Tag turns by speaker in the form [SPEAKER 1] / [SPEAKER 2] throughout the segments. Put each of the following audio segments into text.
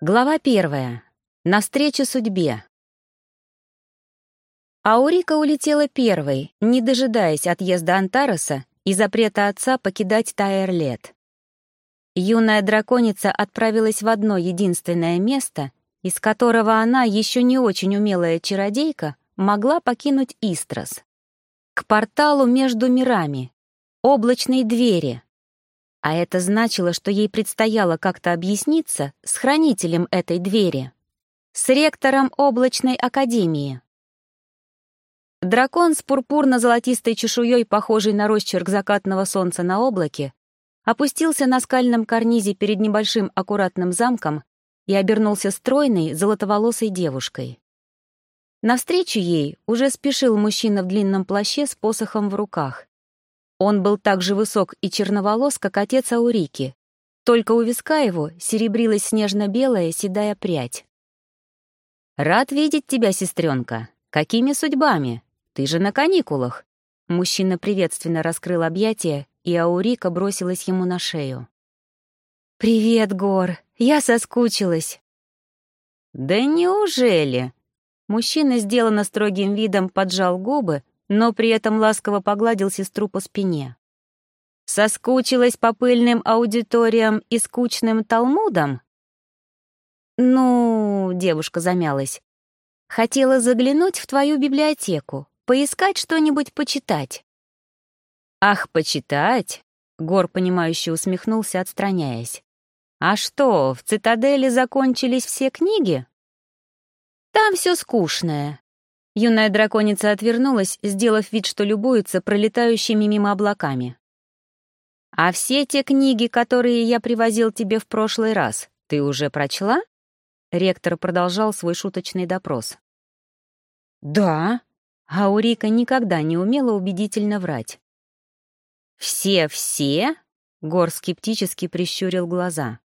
[SPEAKER 1] Глава первая. Навстречу судьбе. Аурика улетела первой, не дожидаясь отъезда Антареса и запрета отца покидать Тайерлет. Юная драконица отправилась в одно единственное место, из которого она, еще не очень умелая чародейка, могла покинуть Истрос. К порталу между мирами, облачной двери — а это значило, что ей предстояло как-то объясниться с хранителем этой двери, с ректором облачной академии. Дракон с пурпурно-золотистой чешуей, похожий на росчерк закатного солнца на облаке, опустился на скальном карнизе перед небольшим аккуратным замком и обернулся стройной, золотоволосой девушкой. Навстречу ей уже спешил мужчина в длинном плаще с посохом в руках. Он был так же высок и черноволос, как отец Аурики. Только у виска его серебрилась снежно-белая седая прядь. «Рад видеть тебя, сестренка. Какими судьбами? Ты же на каникулах». Мужчина приветственно раскрыл объятия, и Аурика бросилась ему на шею. «Привет, Гор. Я соскучилась». «Да неужели?» Мужчина, сделанно строгим видом, поджал губы, но при этом ласково погладил сестру по спине. Соскучилась по пыльным аудиториям и скучным талмудам? Ну, девушка замялась. Хотела заглянуть в твою библиотеку, поискать что-нибудь почитать. Ах, почитать? Гор, понимающе усмехнулся, отстраняясь. А что, в цитадели закончились все книги? Там все скучное. Юная драконица отвернулась, сделав вид, что любуется пролетающими мимо облаками. «А все те книги, которые я привозил тебе в прошлый раз, ты уже прочла?» Ректор продолжал свой шуточный допрос. «Да», а Урика никогда не умела убедительно врать. «Все-все?» — Гор скептически прищурил глаза.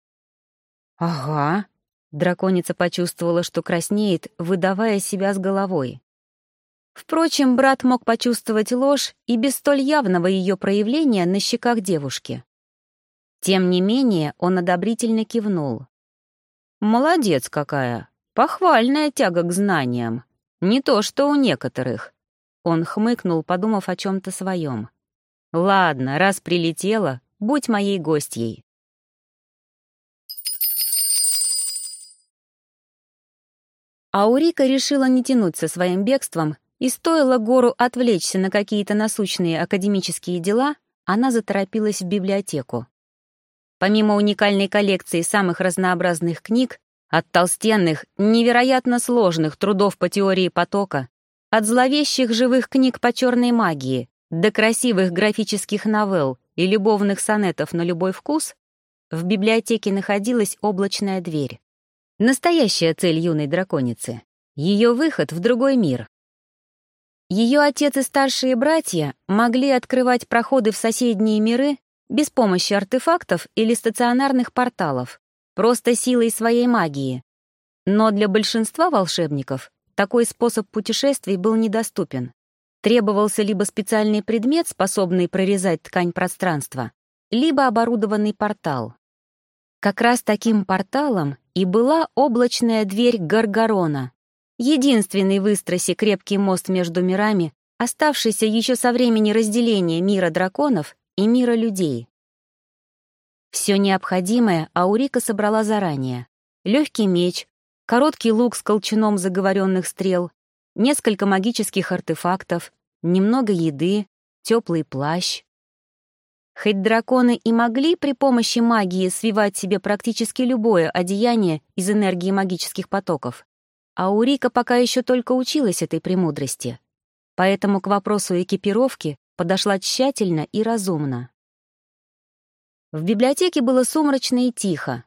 [SPEAKER 1] «Ага», — драконица почувствовала, что краснеет, выдавая себя с головой. Впрочем, брат мог почувствовать ложь и без столь явного ее проявления на щеках девушки. Тем не менее, он одобрительно кивнул. «Молодец какая! Похвальная тяга к знаниям. Не то, что у некоторых». Он хмыкнул, подумав о чем-то своем. «Ладно, раз прилетела, будь моей гостьей». Аурика решила не тянуть со своим бегством и стоило Гору отвлечься на какие-то насущные академические дела, она заторопилась в библиотеку. Помимо уникальной коллекции самых разнообразных книг, от толстенных, невероятно сложных трудов по теории потока, от зловещих живых книг по черной магии до красивых графических новелл и любовных сонетов на любой вкус, в библиотеке находилась облачная дверь. Настоящая цель юной драконицы — ее выход в другой мир, ее отец и старшие братья могли открывать проходы в соседние миры без помощи артефактов или стационарных порталов, просто силой своей магии. Но для большинства волшебников такой способ путешествий был недоступен. Требовался либо специальный предмет, способный прорезать ткань пространства, либо оборудованный портал. Как раз таким порталом и была облачная дверь Гаргарона, единственный в Истросе крепкий мост между мирами, оставшийся еще со времени разделения мира драконов и мира людей. Все необходимое Аурика собрала заранее. Легкий меч, короткий лук с колчаном заговоренных стрел, несколько магических артефактов, немного еды, теплый плащ. Хоть драконы и могли при помощи магии свивать себе практически любое одеяние из энергии магических потоков, а Урика пока еще только училась этой премудрости, поэтому к вопросу экипировки подошла тщательно и разумно. В библиотеке было сумрачно и тихо.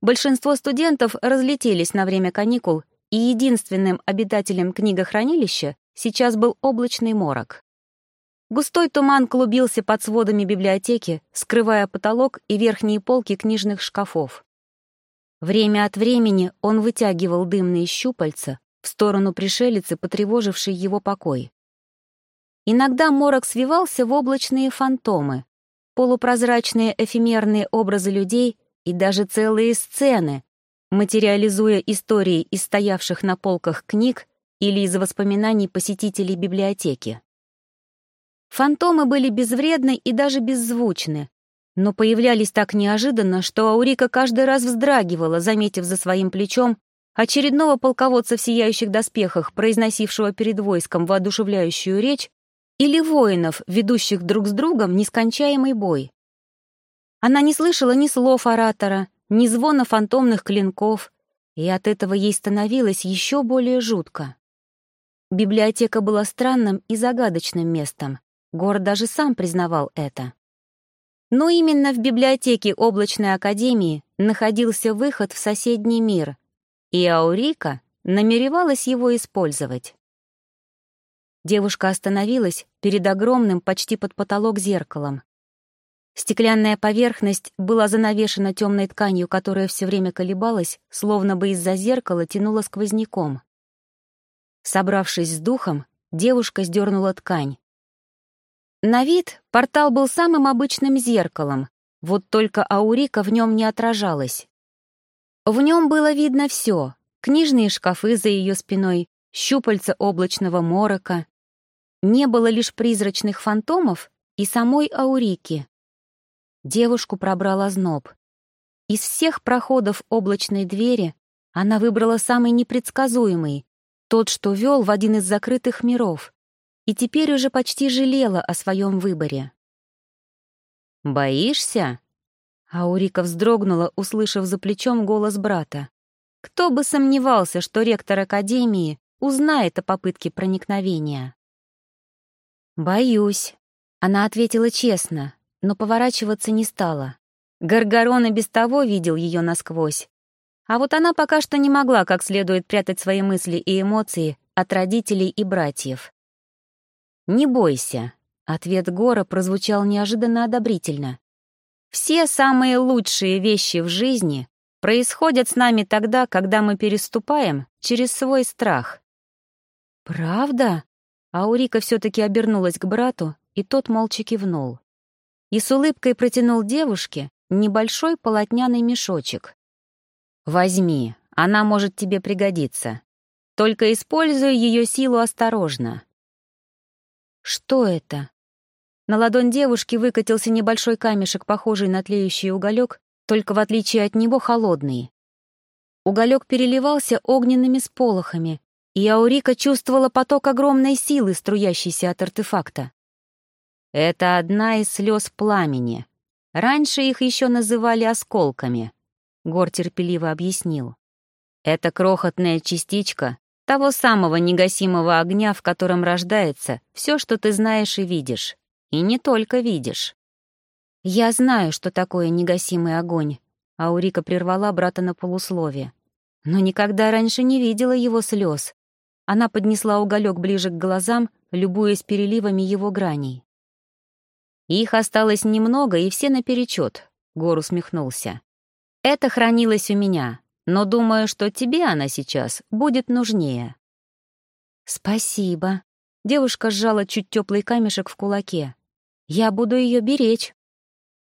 [SPEAKER 1] Большинство студентов разлетелись на время каникул, и единственным обитателем книгохранилища сейчас был облачный морок. Густой туман клубился под сводами библиотеки, скрывая потолок и верхние полки книжных шкафов. Время от времени он вытягивал дымные щупальца в сторону пришелицы, потревожившей его покой. Иногда морок свивался в облачные фантомы, полупрозрачные эфемерные образы людей и даже целые сцены, материализуя истории из стоявших на полках книг или из воспоминаний посетителей библиотеки. Фантомы были безвредны и даже беззвучны, но появлялись так неожиданно, что Аурика каждый раз вздрагивала, заметив за своим плечом очередного полководца в сияющих доспехах, произносившего перед войском воодушевляющую речь, или воинов, ведущих друг с другом нескончаемый бой. Она не слышала ни слов оратора, ни звона фантомных клинков, и от этого ей становилось еще более жутко. Библиотека была странным и загадочным местом. Город даже сам признавал это. Но именно в библиотеке Облачной Академии находился выход в соседний мир, и Аурика намеревалась его использовать. Девушка остановилась перед огромным, почти под потолок зеркалом. Стеклянная поверхность была занавешена темной тканью, которая все время колебалась, словно бы из-за зеркала тянула сквозняком. Собравшись с духом, девушка сдернула ткань. На вид портал был самым обычным зеркалом, вот только Аурика в нем не отражалась. В нем было видно все — книжные шкафы за ее спиной, щупальца облачного морока. Не было лишь призрачных фантомов и самой Аурики. Девушку пробрал озноб. Из всех проходов облачной двери она выбрала самый непредсказуемый, тот, что вел в один из закрытых миров, и теперь уже почти жалела о своем выборе. «Боишься?» Аурика вздрогнула, услышав за плечом голос брата. Кто бы сомневался, что ректор Академии узнает о попытке проникновения. «Боюсь», — она ответила честно, но поворачиваться не стала. Гаргарон и без того видел ее насквозь. А вот она пока что не могла как следует прятать свои мысли и эмоции от родителей и братьев. «Не бойся», — ответ Гора прозвучал неожиданно одобрительно. «Все самые лучшие вещи в жизни происходят с нами тогда, когда мы переступаем через свой страх». «Правда?» Аурика все-таки обернулась к брату, и тот молча кивнул и с улыбкой протянул девушке небольшой полотняный мешочек. «Возьми, она может тебе пригодиться. Только используй ее силу осторожно». «Что это?» На ладонь девушки выкатился небольшой камешек, похожий на тлеющий уголек, только в отличие от него холодный. Уголек переливался огненными сполохами, и Аурика чувствовала поток огромной силы, струящейся от артефакта. Это одна из слез пламени. Раньше их еще называли осколками. Гор терпеливо объяснил. Это крохотная частичка того самого негасимого огня, в котором рождается все, что ты знаешь и видишь. И не только видишь. Я знаю, что такое негасимый огонь. Аурика прервала брата на полусловие. Но никогда раньше не видела его слез. Она поднесла уголек ближе к глазам, любуясь переливами его граней. Их осталось немного, и все наперечет, — Гор усмехнулся. Это хранилось у меня, но думаю, что тебе она сейчас будет нужнее. Спасибо. Девушка сжала чуть теплый камешек в кулаке. Я буду ее беречь.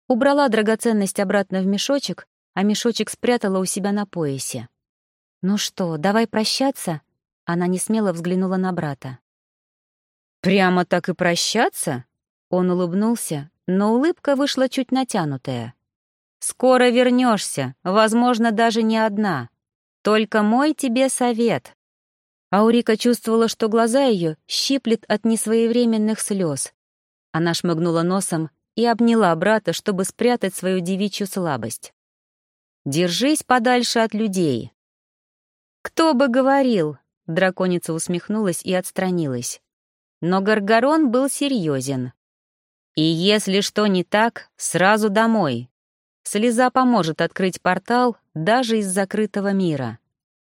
[SPEAKER 1] Убрала драгоценность обратно в мешочек, а мешочек спрятала у себя на поясе. «Ну что, давай прощаться?» Она несмело взглянула на брата. «Прямо так и прощаться?» Он улыбнулся, но улыбка вышла чуть натянутая. «Скоро вернешься, возможно, даже не одна. Только мой тебе совет». Аурика чувствовала, что глаза ее щиплет от несвоевременных слез. Она шмыгнула носом и обняла брата, чтобы спрятать свою девичью слабость. «Держись подальше от людей». «Кто бы говорил?» — драконица усмехнулась и отстранилась. Но Гаргарон был серьезен. И если что не так, сразу домой. Слеза поможет открыть портал даже из закрытого мира.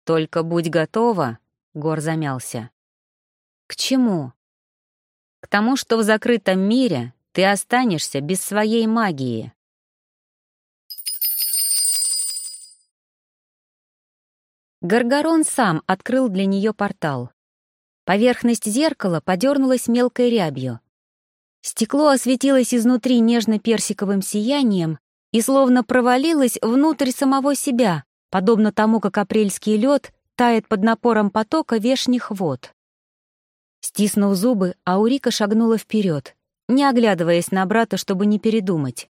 [SPEAKER 1] Только будь готова, — Гор замялся. К чему? К тому, что в закрытом мире ты останешься без своей магии. Гаргарон сам открыл для нее портал. Поверхность зеркала подернулась мелкой рябью — Стекло осветилось изнутри нежно-персиковым сиянием и словно провалилось внутрь самого себя, подобно тому, как апрельский лед тает под напором потока вешних вод. Стиснув зубы, Аурика шагнула вперед, не оглядываясь на брата, чтобы не передумать.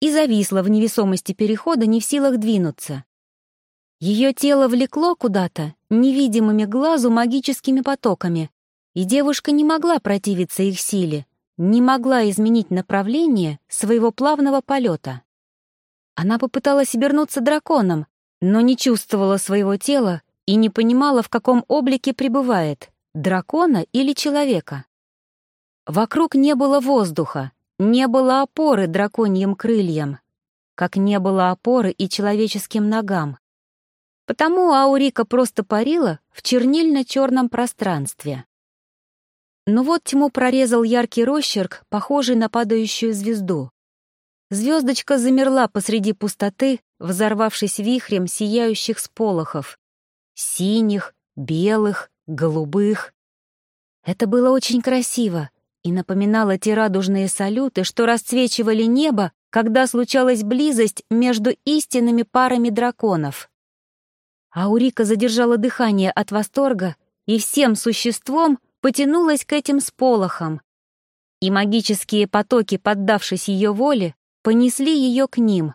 [SPEAKER 1] И зависла в невесомости перехода, не в силах двинуться. Ее тело влекло куда-то, невидимыми глазу магическими потоками, и девушка не могла противиться их силе, не могла изменить направление своего плавного полета. Она попыталась обернуться драконом, но не чувствовала своего тела и не понимала, в каком облике пребывает — дракона или человека. Вокруг не было воздуха, не было опоры драконьим крыльям, как не было опоры и человеческим ногам. Потому Аурика просто парила в чернильно-черном пространстве. Но вот тьму прорезал яркий росчерк, похожий на падающую звезду. Звездочка замерла посреди пустоты, взорвавшись вихрем сияющих сполохов. Синих, белых, голубых. Это было очень красиво и напоминало те радужные салюты, что расцвечивали небо, когда случалась близость между истинными парами драконов. Аурика задержала дыхание от восторга и всем существом потянулась к этим сполохам. И магические потоки, поддавшись ее воле, понесли ее к ним.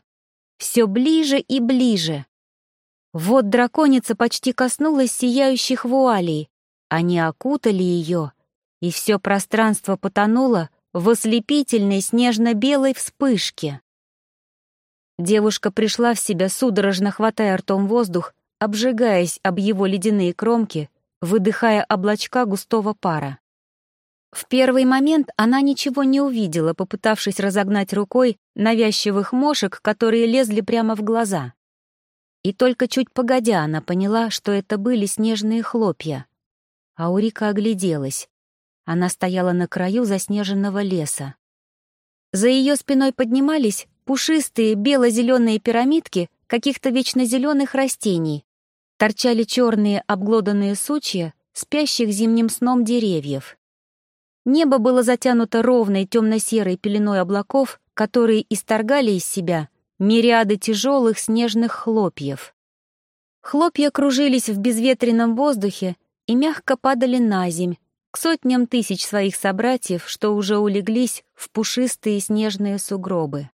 [SPEAKER 1] Все ближе и ближе. Вот драконица почти коснулась сияющих вуалей. Они окутали ее, и все пространство потонуло в ослепительной снежно-белой вспышке. Девушка пришла в себя, судорожно хватая ртом воздух, обжигаясь об его ледяные кромки, выдыхая облачка густого пара. В первый момент она ничего не увидела, попытавшись разогнать рукой навязчивых мошек, которые лезли прямо в глаза. И только чуть погодя она поняла, что это были снежные хлопья. Аурика огляделась. Она стояла на краю заснеженного леса. За ее спиной поднимались пушистые бело-зеленые пирамидки каких-то вечно зеленых растений, торчали черные обглоданные сучья спящих зимним сном деревьев. Небо было затянуто ровной темно-серой пеленой облаков, которые исторгали из себя мириады тяжелых снежных хлопьев. Хлопья кружились в безветренном воздухе и мягко падали на земь, к сотням тысяч своих собратьев, что уже улеглись в пушистые снежные сугробы.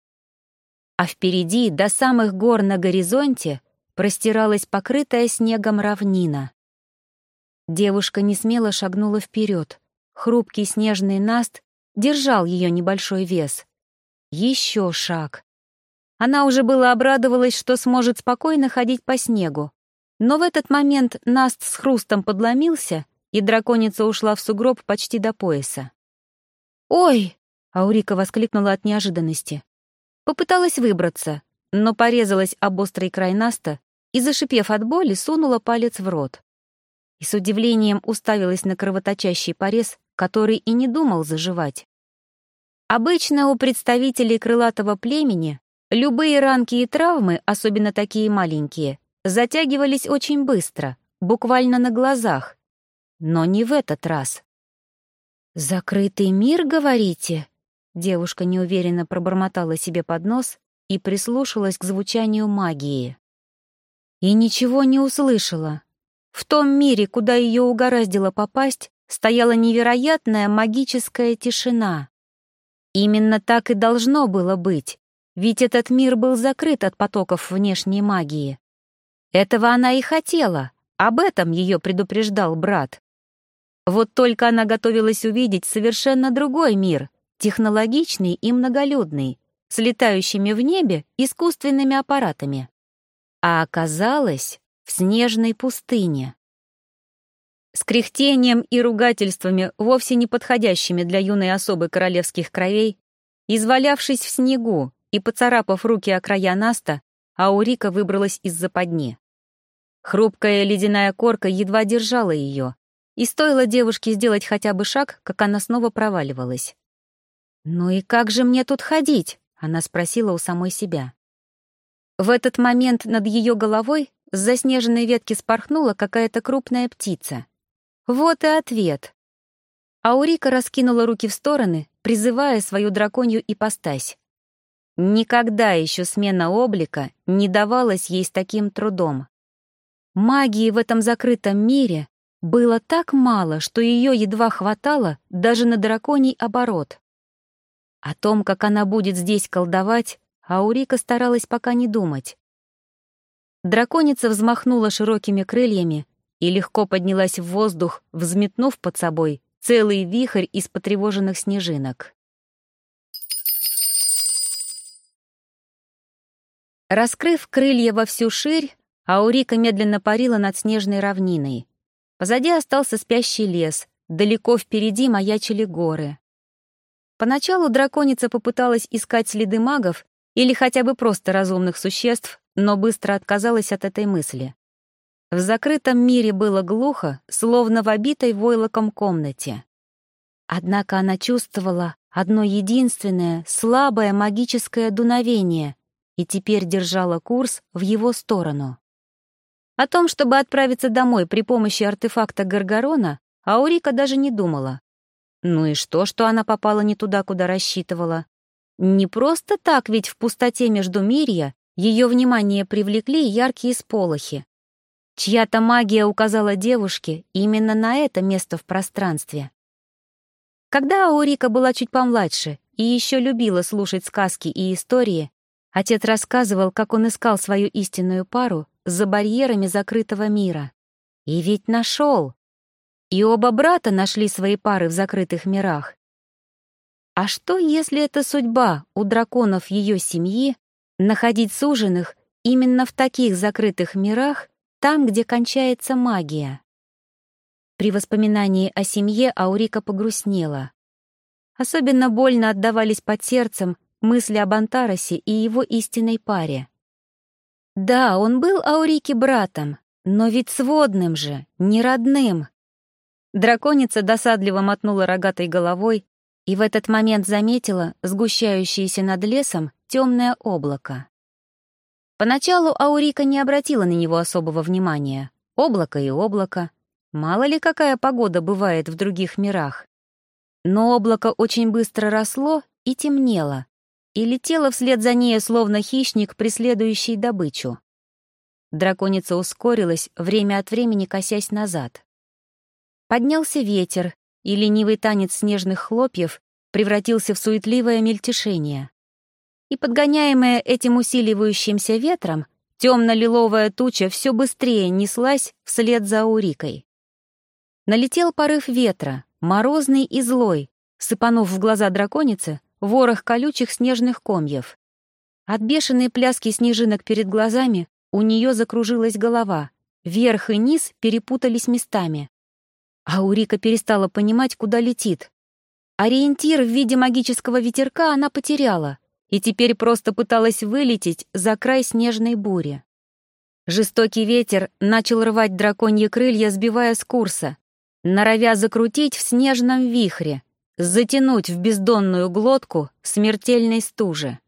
[SPEAKER 1] А впереди, до самых гор на горизонте, простиралась покрытая снегом равнина. Девушка не смело шагнула вперед. Хрупкий снежный наст держал ее небольшой вес. Еще шаг. Она уже было обрадовалась, что сможет спокойно ходить по снегу. Но в этот момент наст с хрустом подломился, и драконица ушла в сугроб почти до пояса. «Ой!» — Аурика воскликнула от неожиданности. Попыталась выбраться, но порезалась об острый край наста и, зашипев от боли, сунула палец в рот. И с удивлением уставилась на кровоточащий порез, который и не думал заживать. Обычно у представителей крылатого племени любые ранки и травмы, особенно такие маленькие, затягивались очень быстро, буквально на глазах. Но не в этот раз. «Закрытый мир, говорите?» Девушка неуверенно пробормотала себе под нос и прислушалась к звучанию магии и ничего не услышала. В том мире, куда ее угораздило попасть, стояла невероятная магическая тишина. Именно так и должно было быть, ведь этот мир был закрыт от потоков внешней магии. Этого она и хотела, об этом ее предупреждал брат. Вот только она готовилась увидеть совершенно другой мир, технологичный и многолюдный, с летающими в небе искусственными аппаратами а оказалась в снежной пустыне. С кряхтением и ругательствами, вовсе не подходящими для юной особы королевских кровей, извалявшись в снегу и поцарапав руки о края Наста, Аурика выбралась из западни. Хрупкая ледяная корка едва держала ее, и стоило девушке сделать хотя бы шаг, как она снова проваливалась. «Ну и как же мне тут ходить?» — она спросила у самой себя. В этот момент над ее головой с заснеженной ветки спорхнула какая-то крупная птица. Вот и ответ. Аурика раскинула руки в стороны, призывая свою драконью ипостась. Никогда еще смена облика не давалась ей с таким трудом. Магии в этом закрытом мире было так мало, что ее едва хватало даже на драконий оборот. О том, как она будет здесь колдовать, Аурика старалась пока не думать. Драконица взмахнула широкими крыльями и легко поднялась в воздух, взметнув под собой целый вихрь из потревоженных снежинок. Раскрыв крылья во всю ширь, Аурика медленно парила над снежной равниной. Позади остался спящий лес, далеко впереди маячили горы. Поначалу драконица попыталась искать следы магов или хотя бы просто разумных существ, но быстро отказалась от этой мысли. В закрытом мире было глухо, словно в обитой войлоком комнате. Однако она чувствовала одно единственное, слабое магическое дуновение и теперь держала курс в его сторону. О том, чтобы отправиться домой при помощи артефакта Гаргарона, Аурика даже не думала. Ну и что, что она попала не туда, куда рассчитывала? Не просто так ведь в пустоте между мирья ее внимание привлекли яркие сполохи. Чья-то магия указала девушке именно на это место в пространстве. Когда Аурика была чуть помладше и еще любила слушать сказки и истории, отец рассказывал, как он искал свою истинную пару за барьерами закрытого мира. И ведь нашел. И оба брата нашли свои пары в закрытых мирах. А что, если это судьба у драконов ее семьи находить суженых именно в таких закрытых мирах, там, где кончается магия? При воспоминании о семье Аурика погрустнела. Особенно больно отдавались под сердцем мысли об Антаросе и его истинной паре. Да, он был Аурике братом, но ведь сводным же, не родным. Драконица досадливо мотнула рогатой головой и в этот момент заметила сгущающееся над лесом темное облако. Поначалу Аурика не обратила на него особого внимания. Облако и облако. Мало ли какая погода бывает в других мирах. Но облако очень быстро росло и темнело, и летело вслед за ней, словно хищник, преследующий добычу. Драконица ускорилась, время от времени косясь назад. Поднялся ветер, и ленивый танец снежных хлопьев превратился в суетливое мельтешение. И подгоняемая этим усиливающимся ветром, темно-лиловая туча все быстрее неслась вслед за Аурикой. Налетел порыв ветра, морозный и злой, сыпанув в глаза драконицы ворох колючих снежных комьев. От бешеной пляски снежинок перед глазами у нее закружилась голова, вверх и низ перепутались местами. А Урика перестала понимать, куда летит. Ориентир в виде магического ветерка она потеряла и теперь просто пыталась вылететь за край снежной бури. Жестокий ветер начал рвать драконьи крылья, сбивая с курса, норовя закрутить в снежном вихре, затянуть в бездонную глотку смертельной стужи.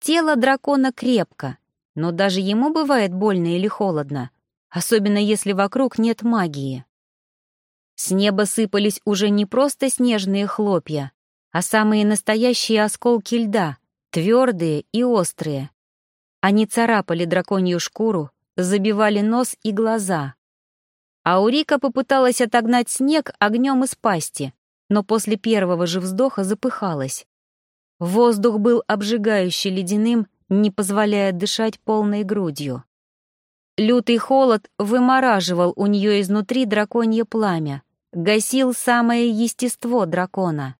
[SPEAKER 1] Тело дракона крепко, но даже ему бывает больно или холодно, особенно если вокруг нет магии. С неба сыпались уже не просто снежные хлопья, а самые настоящие осколки льда, твердые и острые. Они царапали драконью шкуру, забивали нос и глаза. Аурика попыталась отогнать снег огнем из пасти, но после первого же вздоха запыхалась. Воздух был обжигающе ледяным, не позволяя дышать полной грудью. Лютый холод вымораживал у нее изнутри драконье пламя, гасил самое естество дракона.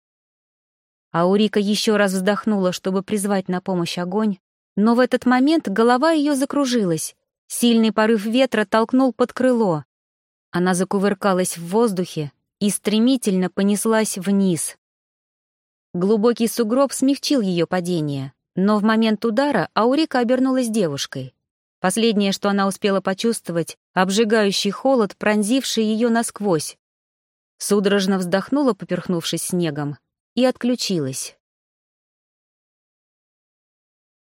[SPEAKER 1] Аурика еще раз вздохнула, чтобы призвать на помощь огонь, но в этот момент голова ее закружилась. Сильный порыв ветра толкнул под крыло. Она закувыркалась в воздухе и стремительно понеслась вниз. Глубокий сугроб смягчил ее падение, но в момент удара Аурика обернулась девушкой. Последнее, что она успела почувствовать, обжигающий холод, пронзивший ее насквозь. Судорожно вздохнула, поперхнувшись снегом, и отключилась.